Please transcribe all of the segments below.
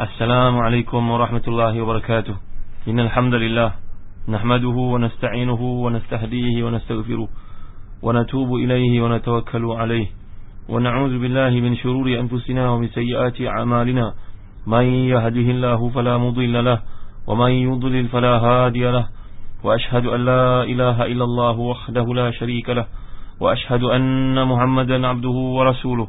السلام عليكم ورحمة الله وبركاته. إن الحمد لله نحمده ونستعينه ونستهديه ونستغفره ونتوب إليه ونتوكل عليه. ونعوذ بالله من شرور أنفسنا ومن سيئات أعمالنا. من يهده الله فلا مضل له ومن يضلل فلا هادي له. وأشهد أن لا إله إلا الله وحده لا شريك له. وأشهد أن محمدا عبده ورسوله.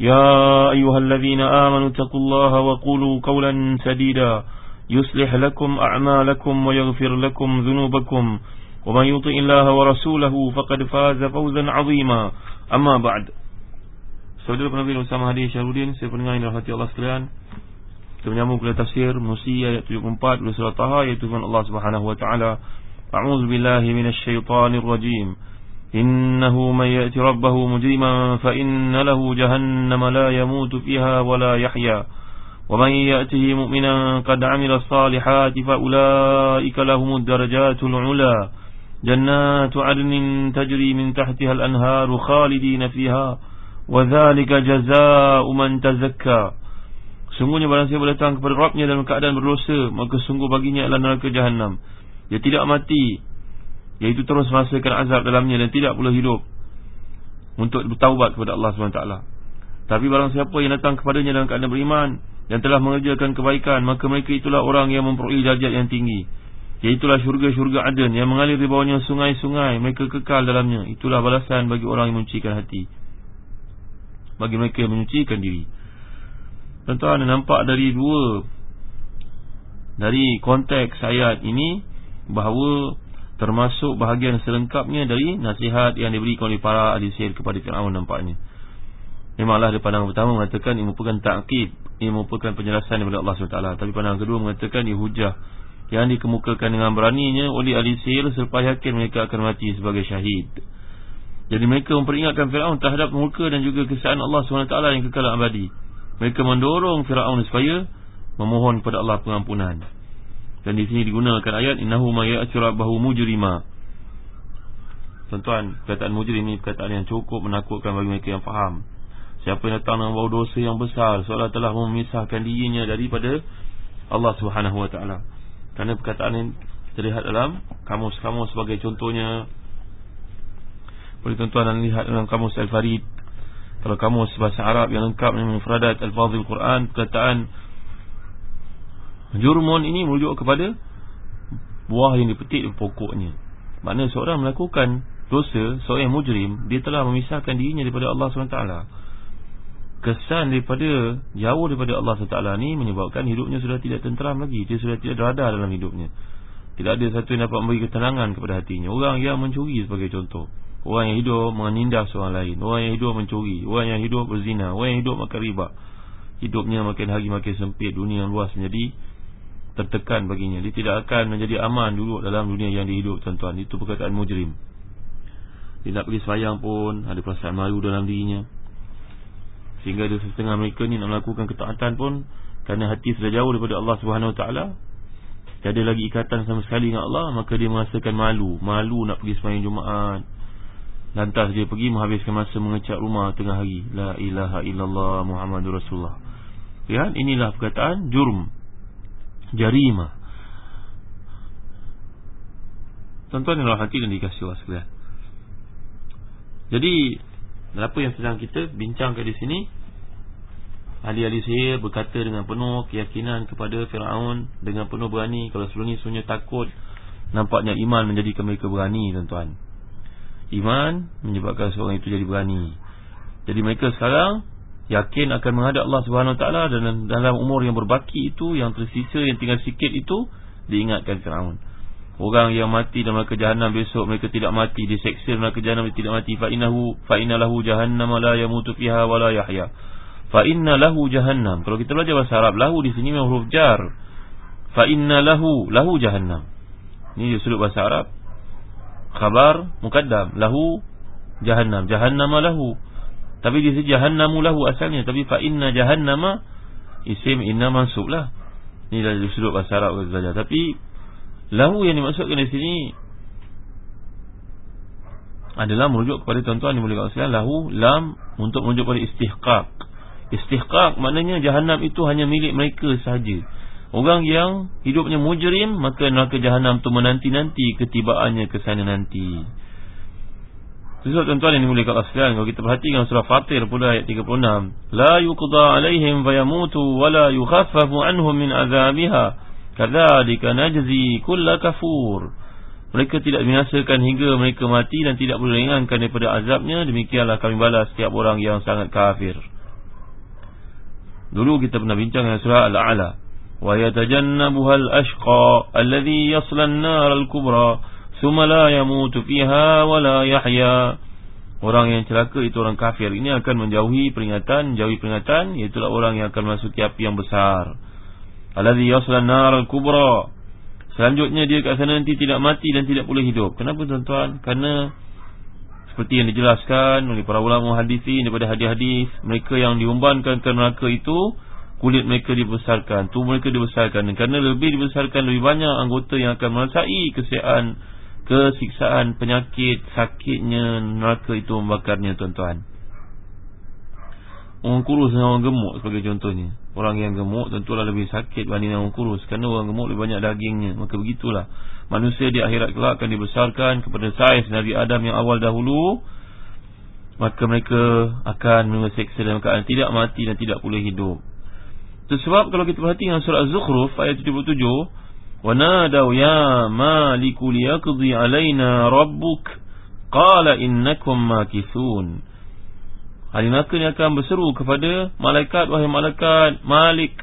يا أيها الذين آمنوا اتقوا الله وقولوا قولا سديدا يصلح لكم أعمالكم ويغفر لكم ذنوبكم ومن يطع الله ورسوله فقد فاز فوزا عظيما أما بعد Saudara penabil bersama hadir Syahrudin Saya pendengar yang dirahmati Allah sekalian Kita menyambung kepada tafsir Musi ayat 74 Dari surah Taha Iaitu Tuhan Allah subhanahu wa ta'ala A'udhu billahi minasyaitanir rajim إنه من يأتي ربه مجرما فإن له جهنم لا يموت فيها ولا يحيا ومن يأته مؤمنا قد عمل الصالحات فأولئك لهم الدرجات العلا جنات عدن تجري من تحتها الأنهار خالدين فيها وذلك جزاء من تزكى Sungguhnya barang siapa datang kepada Rabbnya dalam keadaan berdosa Maka sungguh baginya adalah neraka jahannam Dia tidak mati Iaitu terus merasakan azab dalamnya dan tidak pula hidup. Untuk bertaubat kepada Allah SWT Tapi barang siapa yang datang kepadanya dalam keadaan beriman Dan telah mengerjakan kebaikan Maka mereka itulah orang yang memperoleh darjat yang tinggi. Iaitulah syurga-syurga aden Yang mengalir di bawahnya sungai-sungai. Mereka kekal dalamnya. Itulah balasan bagi orang yang menyucikan hati. Bagi mereka yang menyucikan diri. Tuan-tuan nampak dari dua Dari konteks ayat ini Bahawa termasuk bahagian selengkapnya dari nasihat yang diberikan oleh para ahli sihir kepada Fir'aun nampaknya. Memanglah di pandangan pertama mengatakan ini merupakan ta'qib, ini merupakan penjelasan daripada Allah SWT. Tapi pandangan kedua mengatakan ini hujah yang dikemukakan dengan beraninya oleh ahli sihir selepas yakin mereka akan mati sebagai syahid. Jadi mereka memperingatkan Fir'aun terhadap muka dan juga kesaan Allah SWT yang kekal abadi. Mereka mendorong Fir'aun supaya memohon kepada Allah pengampunan. Dan di sini digunakan ayat innahu may ya'tirabahu mujrima. Tuan-tuan, perkataan mujrim ini perkataan yang cukup menakutkan bagi mereka yang faham. Siapa yang datang dengan bau dosa yang besar seolah telah memisahkan dirinya daripada Allah Subhanahu wa taala. Kerana perkataan ini terlihat dalam kamus-kamus sebagai contohnya boleh tuan-tuan lihat dalam kamus Al-Farid kalau kamus bahasa Arab yang lengkap mufradat al-fadhil Quran perkataan Jurmun ini merujuk kepada buah yang dipetik di pokoknya. Maknanya seorang melakukan dosa, seorang mujrim, dia telah memisahkan dirinya daripada Allah SWT. Kesan daripada jauh daripada Allah SWT ni menyebabkan hidupnya sudah tidak tenteram lagi. Dia sudah tidak ada dalam hidupnya. Tidak ada satu yang dapat memberi ketenangan kepada hatinya. Orang yang mencuri sebagai contoh. Orang yang hidup menindas orang lain. Orang yang hidup mencuri. Orang yang hidup berzina. Orang yang hidup makan riba. Hidupnya makin hari makin sempit. Dunia yang luas menjadi tertekan baginya. Dia tidak akan menjadi aman dulu dalam dunia yang dihidup tuan-tuan. Itu perkataan mujrim. Dia nak pergi semayang pun Ada perasaan malu dalam dirinya. Sehingga ada setengah mereka ni nak melakukan ketaatan pun Kerana hati sudah jauh daripada Allah SWT Tiada lagi ikatan sama sekali dengan Allah Maka dia merasakan malu. Malu nak pergi semayang Jumaat. Lantas dia pergi menghabiskan masa mengecat rumah tengah hari. La ilaha illallah Muhammadur Rasulullah. Lihat inilah perkataan jurm jarimah. Tuan-tuan yang hati dan dikasih Allah sekalian. Jadi, apa yang sedang kita bincangkan di sini, ahli-ahli sihir berkata dengan penuh keyakinan kepada Fir'aun, dengan penuh berani, kalau sebelum ini sebenarnya takut, nampaknya iman menjadikan mereka berani, tuan-tuan. Iman menyebabkan seorang itu jadi berani. Jadi mereka sekarang yakin akan menghadap Allah Subhanahu taala dan dalam umur yang berbaki itu yang tersisa yang tinggal sikit itu diingatkan Firaun. Orang yang mati dalam neraka jahanam besok mereka tidak mati diseksa dalam neraka jahanam tidak mati fa innahu fa innalahu jahannam la yamutu fiha wa la yahya. Fa innalahu jahannam. Kalau kita belajar bahasa Arab lahu di sini memang huruf jar. fa inna lahu jahannam ini sudut bahasa Arab khabar mukaddam lahu jahannam jahannama lahu tapi di sini jahannamu lahu asalnya. Tapi fa inna jahannama isim inna mansublah ini dari sudut bahasa Arab saja. Tapi lahu yang dimaksudkan di sini adalah merujuk kepada tuan-tuan yang mulia sekalian lahu lam untuk merujuk kepada istihqaq. Istihqaq maknanya jahanam itu hanya milik mereka sahaja. Orang yang hidupnya mujrim Maka neraka jahanam tu menanti-nanti Ketibaannya ke sana nanti Sesuatu tuan-tuan yang dimulikkan Allah sekalian Kalau kita perhatikan surah Fatir pula ayat 36 La yuqda alaihim fayamutu Wala yukhafafu anhum min azabiha. Kadhalika najzi kulla kafur. Mereka tidak binasakan hingga mereka mati Dan tidak boleh ringankan daripada azabnya. Demikianlah kami balas setiap orang yang sangat kafir. Dulu kita pernah bincang dengan surah Al-A'la. Wa yatajannabuhal ashqa Alladhi yaslan nara al-kubra. Sumala yamutu fiha wala yahya. Orang yang celaka itu orang kafir. Ini akan menjauhi peringatan, jauhi peringatan iaitulah orang yang akan masuk api yang besar. Allazi yaslan nar al-kubra. Selanjutnya dia kat sana nanti tidak mati dan tidak boleh hidup. Kenapa tuan-tuan? Karena seperti yang dijelaskan oleh para ulama hadisin daripada hadis-hadis, mereka yang diumbankan ke neraka itu kulit mereka dibesarkan, tubuh mereka dibesarkan dan kerana lebih dibesarkan lebih banyak anggota yang akan merasai kesiaan kesiksaan, penyakit, sakitnya neraka itu membakarnya tuan-tuan. Orang kurus dan orang gemuk sebagai contohnya. Orang yang gemuk tentulah lebih sakit berbanding orang kurus kerana orang gemuk lebih banyak dagingnya. Maka begitulah. Manusia di akhirat kelak akan dibesarkan kepada saiz Nabi Adam yang awal dahulu. Maka mereka akan mengeseksa dalam keadaan tidak mati dan tidak boleh hidup. Sebab kalau kita perhatikan surah Az-Zukhruf ayat 77, "Wa nadaw ya maliku liyaqdi alaina rabbuk qala innakum makithun." Hari neraka ni akan berseru kepada malaikat wahai malaikat Malik.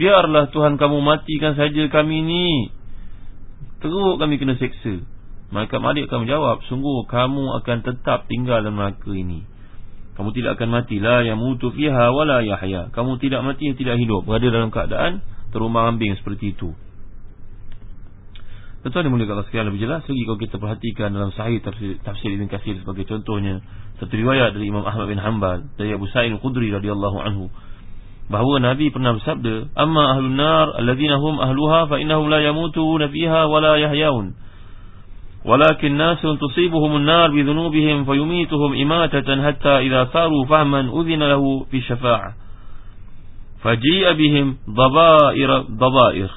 Biarlah Tuhan kamu matikan saja kami ni. Teruk kami kena seksa. Malaikat Malik akan menjawab Sungguh kamu akan tetap tinggal dalam neraka ini. Kamu tidak akan mati. La yamutu fiha wala yahya. Kamu tidak mati tidak hidup, berada dalam keadaan terumbang-ambing seperti itu. Tentu ada mulia kalau sekian lebih jelas lagi kalau kita perhatikan dalam sahih tafsir, tafsir Ibn Kathir sebagai contohnya satu riwayat dari Imam Ahmad bin Hanbal dari Abu Sa'id Al-Khudri radhiyallahu anhu bahawa Nabi pernah bersabda amma ahlun nar alladhina hum ahluha fa innahum la yamutuna fiha wala yahyaun ولكن ناس تصيبهم النار بذنوبهم فيميتهم إماتة حتى إذا صاروا فهما أذن له في شفاعة فجيء بهم ضبائر ضبائر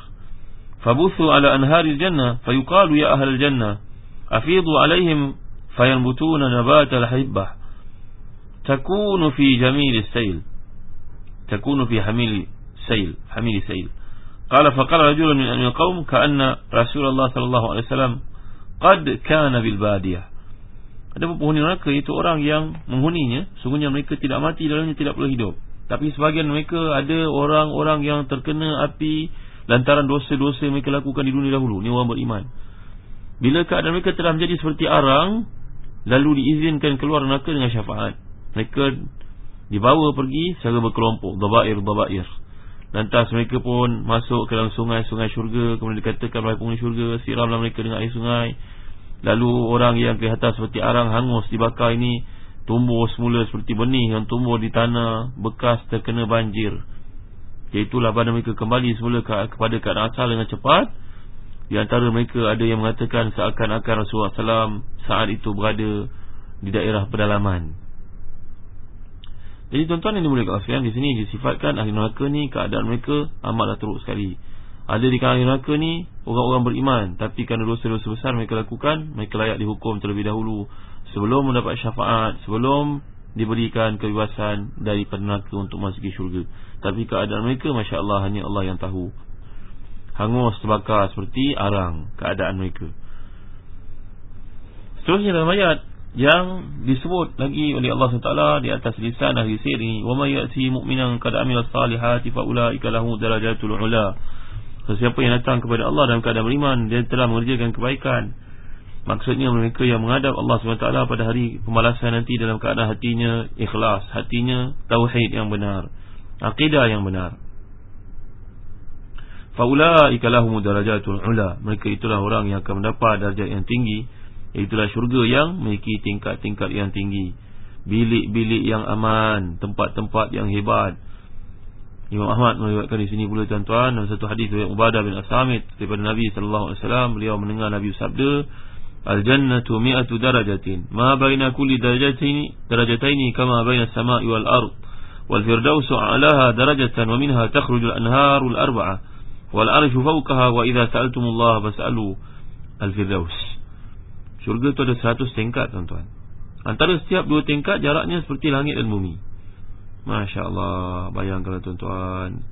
فبثوا على أنهار الجنة فيقال يا أهل الجنة أفيضوا عليهم فينبتون نبات الحبة تكون في جميل السيل تكون في حميل سيل حميل سيل قال فقال رجل من القوم كأن رسول الله صلى الله عليه وسلم qad kana bil badiyah ada penghuni neraka itu orang yang menghuninya sungguhnya mereka tidak mati dalamnya tidak perlu hidup tapi sebagian mereka ada orang-orang yang terkena api lantaran dosa-dosa mereka lakukan di dunia dahulu. Ni orang beriman. Bila keadaan mereka telah menjadi seperti arang lalu diizinkan keluar neraka dengan syafaat. Mereka dibawa pergi secara berkelompok. Dabair dabair. Lantas mereka pun masuk ke dalam sungai-sungai syurga. Kemudian dikatakan oleh penghuni syurga Siramlah mereka dengan air sungai. Lalu orang yang kelihatan seperti arang hangus dibakar ini Tumbuh semula seperti benih yang tumbuh di tanah Bekas terkena banjir. Iaitulah badan mereka kembali semula kepada keadaan asal dengan cepat. Di antara mereka ada yang mengatakan Seakan-akan Rasulullah SAW saat itu berada di daerah pedalaman. Jadi tuan-tuan yang dimuliakan sekalian di sini disifatkan ahli neraka ni keadaan mereka amatlah teruk sekali. Ada di kalangan neraka ni orang-orang beriman tapi kerana dosa-dosa besar mereka lakukan, mereka layak dihukum terlebih dahulu sebelum mendapat syafaat, sebelum diberikan kebebasan dari neraka untuk masuk ke syurga. Tapi keadaan mereka masya-Allah hanya Allah yang tahu. Hangus terbakar seperti arang keadaan mereka. Seterusnya dalam ayat yang disebut lagi oleh Allah SWT di atas lisan ahli sir ini wa may yati mu'minan qad amila salihati fa ulaika lahu darajatul ula sesiapa yang datang kepada Allah dalam keadaan beriman dia telah mengerjakan kebaikan. Maksudnya mereka yang menghadap Allah SWT pada hari pembalasan nanti dalam keadaan hatinya ikhlas hatinya tauhid yang benar akidah yang benar. Faulaika lahum darajatul ula. Mereka itulah orang yang akan mendapat darjat yang tinggi. Itulah syurga yang memiliki tingkat-tingkat yang tinggi. Bilik-bilik yang aman tempat-tempat yang hebat Imam Ahmad meriwayatkan di sini pula tuan-tuan dalam satu hadis dari Ubadah bin As-Samit daripada Nabi sallallahu alaihi wasallam beliau mendengar Nabi sabda Al-jannatu mi'atu darajatin. Ma baina kulli darajataini darajataini kama baina as-sama'i wal ard. Wal firdausu 'alaha darajatan wa minha takhruju al-anharu al-arba'ah wal arshu fawqaha wa idza sa'altumullah fas'alu al-firdaus. Syurga itu ada 100 tingkat tuan-tuan. Antara setiap dua tingkat jaraknya seperti langit dan bumi Masya Allah Bayangkan tuan-tuan.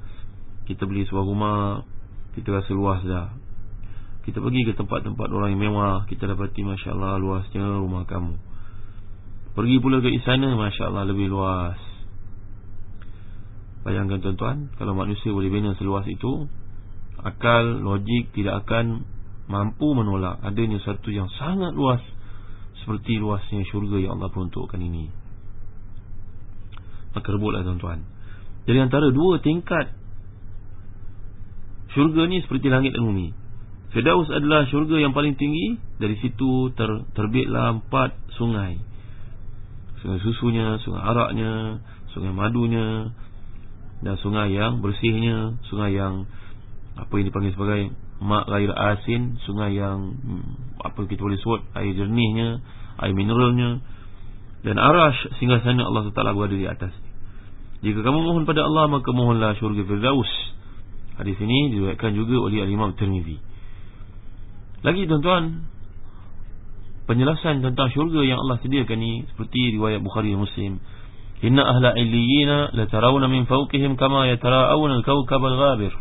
Kita beli sebuah rumah Kita rasa luas dah. Kita pergi ke tempat-tempat orang yang mewah Kita dapati Masya Allah luasnya rumah kamu. Pergi pula ke istana Masya Allah lebih luas. Bayangkan tuan-tuan Kalau manusia boleh bina seluas itu Akal, logik tidak akan Mampu menolak Adanya satu yang sangat luas Seperti luasnya syurga yang Allah peruntukkan ini Maka rebutlah tuan-tuan. Jadi antara dua tingkat Syurga ni seperti langit dan bumi. Firdaus adalah syurga yang paling tinggi. Dari situ ter, terbitlah empat sungai. Sungai susunya, sungai araknya Sungai madunya Dan sungai yang bersihnya Sungai yang Apa yang dipanggil sebagai Mak air asin Sungai yang hmm, Apa kita boleh sebut Air jernihnya Air mineralnya Dan arash Sehingga sana Allah SWT berada di atas jika kamu mohon pada Allah maka mohonlah syurga Firdaus. Hadis ini diriwayatkan juga oleh Imam Tirmizi. Lagi tuan-tuan, penjelasan tentang syurga yang Allah sediakan ini seperti riwayat Bukhari dan Muslim. Inna ahla illiyina la tarawna min fawqihim kama yatarawna al-kawkab al-ghabir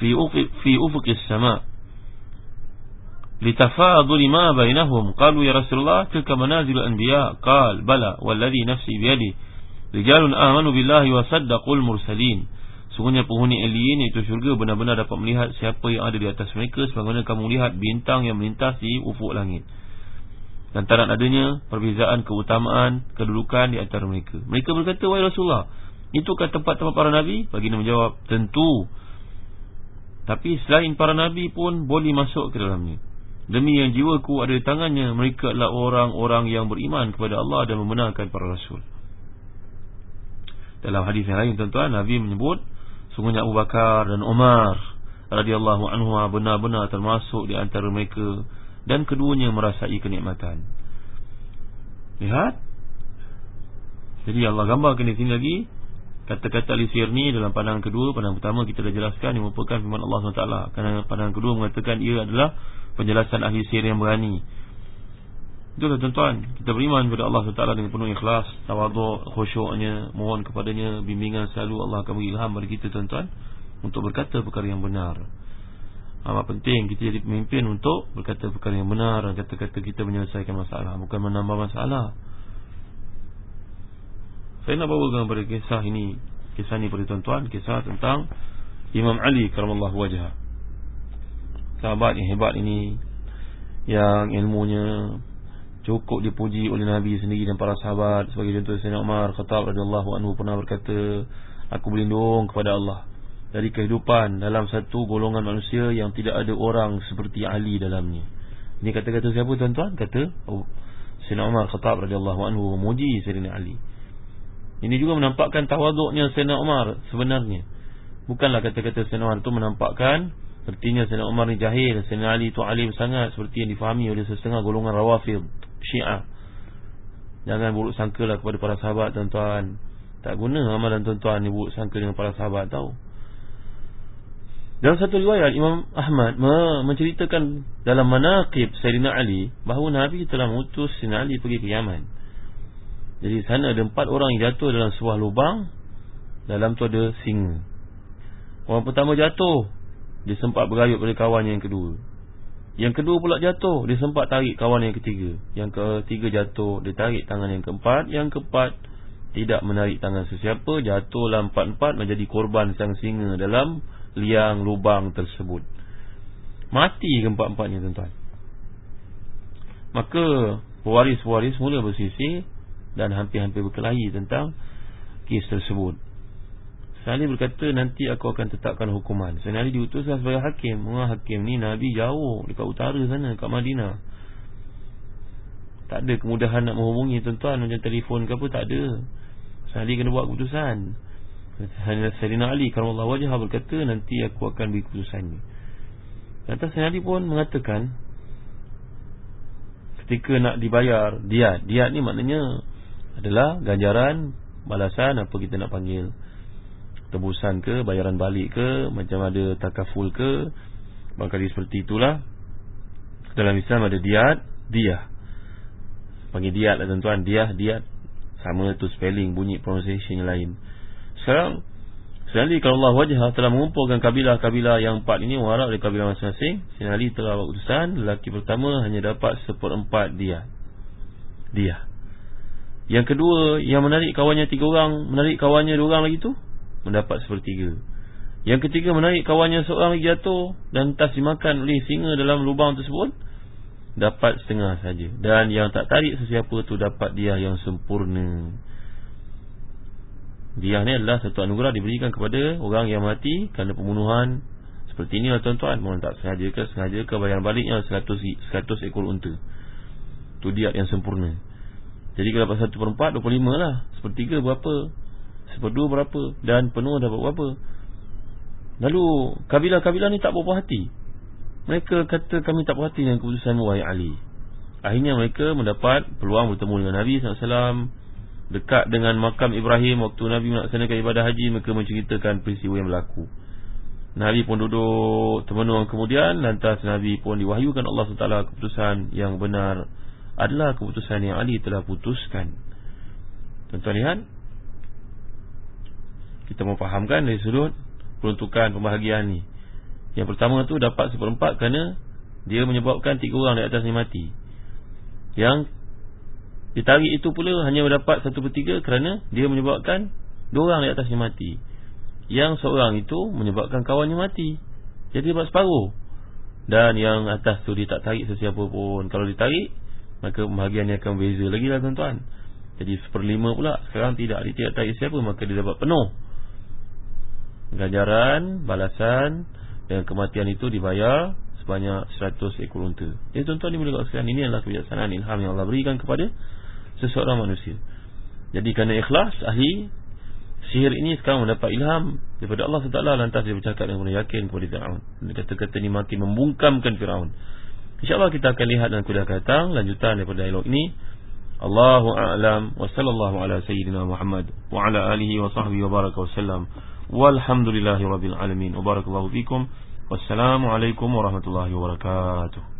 fi ufuq fi ufuq as-sama' litafadul ma bainahum qalu ya rasulullah tilka manazil al-anbiya qal bala walladhi nafsi bi yadihi Rijalun amanu billahi wa saddaqul mursalin. Sungguhnya penghuni alien itu syurga benar-benar dapat melihat siapa yang ada di atas mereka sebagaimana kamu melihat bintang yang melintas di ufuk langit. Dan tak adanya perbezaan keutamaan kedudukan di antara mereka. Mereka berkata, "Wahai Rasulullah, itukah tempat-tempat para nabi?" Baginda menjawab, "Tentu." Tapi selain para nabi pun boleh masuk ke dalamnya. Demi yang jiwaku ada di tangannya, mereka adalah orang-orang yang beriman kepada Allah dan membenarkan para rasul. Dalam hadis yang lain tuan-tuan Nabi menyebut sungguhnya Abu Bakar dan Umar radhiyallahu anhu benar-benar termasuk di antara mereka dan keduanya merasai kenikmatan. Lihat. Jadi Allah gambarkan di sini lagi kata-kata lisir ni dalam pandangan kedua, pandangan pertama kita dah jelaskan ini merupakan firman Allah SWT. Kerana pandangan kedua mengatakan ia adalah penjelasan ahli sihir yang berani. Itulah tuan-tuan? Kita beriman kepada Allah SWT dengan penuh ikhlas Tawaduk, khusyuknya Mohon kepadanya bimbingan selalu Allah akan beri ilham kepada kita tuan-tuan Untuk berkata perkara yang benar. Amat penting kita jadi pemimpin untuk Berkata perkara yang benar Dan kata-kata kita menyelesaikan masalah Bukan menambah masalah Saya nak bawakan kepada kisah ini. Kisah ini pada tuan-tuan. Kisah tentang Imam Ali karamallahu wajah. Sahabat yang hebat ini Yang ilmunya cukup dipuji oleh Nabi sendiri dan para sahabat. Sebagai contoh Sayyidina Umar Khattab radhiyallahu anhu pernah berkata aku berlindung kepada Allah dari kehidupan dalam satu golongan manusia yang tidak ada orang seperti Ali dalamnya. Ini kata-kata siapa tuan-tuan? Kata oh, Sayyidina Umar Khattab radhiyallahu anhu memuji Sayyidina Ali ini juga menampakkan tawaduknya Sayyidina Umar sebenarnya. Bukanlah kata-kata Sayyidina Umar itu menampakkan Sepertinya Sayyidina Umar ni jahil Sayyidina Ali itu alim sangat Seperti yang difahami oleh setengah golongan rawafid Syiah. Jangan buruk sangka lah kepada para sahabat tuan-tuan. Tak guna amalan tuan-tuan ni buruk sangka dengan para sahabat tahu. Dalam satu riwayat Imam Ahmad menceritakan dalam manaqib Sayyidina Ali bahawa Nabi telah mengutus Sayyidina Ali pergi ke Yaman. Jadi sana ada empat orang jatuh dalam sebuah lubang dalam tu ada singa. Orang pertama jatuh dia sempat berayut pada kawannya yang kedua. Yang kedua pula jatuh Dia sempat tarik kawan yang ketiga Yang ketiga jatuh Dia tarik tangan yang keempat Yang keempat Tidak menarik tangan sesiapa Jatuhlah empat-empat Menjadi korban sang singa Dalam liang lubang tersebut Mati keempat-empatnya tuan-tuan Maka Pewaris-pewaris mula bersisi Dan hampir-hampir berkelahi tentang Kes tersebut. Sayyidina Ali berkata nanti aku akan tetapkan hukuman. Sayyidina Ali diutuskan sebagai hakim. Wah hakim ni Nabi jauh Dekat utara sana Dekat Madinah. Tak ada kemudahan nak menghubungi tuan-tuan Macam telefon ke apa Tak ada. Sayyidina Ali kena buat keputusan. Sayyidina Ali Kalau Allah wajah berkata Nanti aku akan beri keputusan ni Kata Sayyidina Ali pun mengatakan Ketika nak dibayar Diat Diat ni maknanya Adalah ganjaran Balasan apa kita nak panggil tebusan ke bayaran balik ke macam ada takaful ke barangkali seperti itulah. Dalam Islam ada diat dia panggil diat lah tuan-tuan dia diat. Sama tu spelling bunyi pronunciation yang lain. Sekarang sekali kalau Allah wajah telah mengumpulkan kabilah-kabilah yang empat ini warak dari kabilah masing-masing sekali telah buat keputusan lelaki pertama hanya dapat seperempat dia dia yang kedua yang menarik kawannya tiga orang menarik kawannya dua orang lagi tu mendapat sepertiga. Yang ketiga menarik kawannya seorang jatuh dan tas dimakan oleh singa dalam lubang tersebut dapat setengah saja. Dan yang tak tarik sesiapa tu dapat dia yang sempurna. Dia ni adalah satu anugerah diberikan kepada orang yang mati kerana pembunuhan seperti ini lah tuan-tuan. Mohon tak sengaja ke sengaja ke bayar baliknya 100, 100 ekor unta. Tu dia yang sempurna. Jadi kalau dapat 1 per 4, 25 lah. Sepertiga berapa? Seperdua berapa? Dan penuh dapat berapa? Lalu Kabilah-kabilah ni tak berapa hati. Mereka kata kami tak berhati Dengan keputusan Wahai Ali. Akhirnya mereka mendapat Peluang bertemu dengan Nabi SAW Dekat dengan makam Ibrahim Waktu Nabi melaksanakan ibadah haji Mereka menceritakan peristiwa yang berlaku. Nabi pun duduk Temenung kemudian Lantas Nabi pun diwahyukan Allah SWT Keputusan yang benar Adalah keputusan yang Ali telah putuskan Tuan-tuan lihat kita memfahamkan dari sudut peruntukan pembahagian ni. Yang pertama tu dapat seperempat kerana dia menyebabkan tiga orang di atasnya mati. Yang ditarik itu pula hanya mendapat satu per tiga kerana dia menyebabkan dua orang di atasnya mati. Yang seorang itu menyebabkan kawannya mati. Jadi dapat separuh. Dan yang atas tu dia tak tarik sesiapa pun. Kalau ditarik, maka pembahagiannya akan berbeza lagi lah tuan-tuan. Jadi seperlima pula. Sekarang tidak. Dia tidak tarik siapa, maka dia dapat penuh ganjaran, balasan dan kematian itu dibayar sebanyak 100 ekor unta. Jadi tuan-tuan ni boleh katakan ini adalah kebijaksanaan ilham yang Allah berikan kepada seseorang manusia. Jadi kerana ikhlas ahli sihir ini sekarang mendapat ilham daripada Allah SWT lantas dia bercakap dengan penuh yakin kepada Fir'aun. Kata-kata ini makin membungkamkan Fir'aun. InsyaAllah kita akan lihat dan kuliah kata lanjutan daripada dialog ini. Allahu a'lam wa sallallahu ala sayyidina Muhammad wa ala alihi wa sahbihi wa baraka wasallam. Walhamdulillahirabbil alamin. Wabarakallahu fikum. Wassalamu warahmatullahi wabarakatuh.